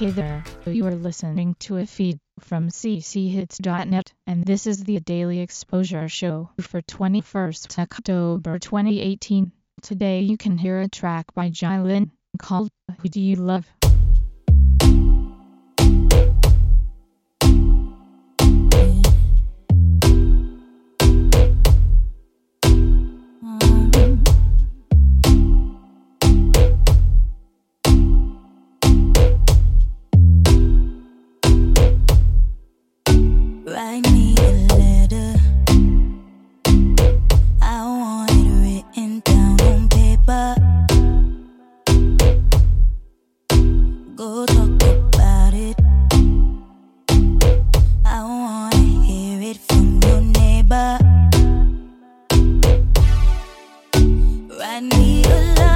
Hey there, you are listening to a feed from cchits.net, and this is the Daily Exposure Show for 21st October 2018. Today you can hear a track by Jylin called Who Do You Love? I need a love.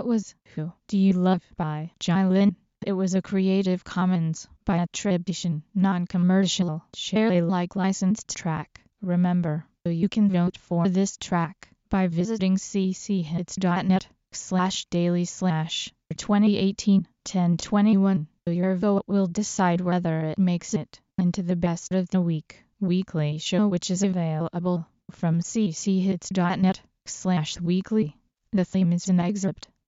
That was Who Do You Love by Jylin. It was a Creative Commons by attribution, non-commercial, share Alike licensed track. Remember, you can vote for this track by visiting cchits.net slash daily slash 2018 1021. Your vote will decide whether it makes it into the best of the week. Weekly show which is available from cchits.net slash weekly. The theme is an excerpt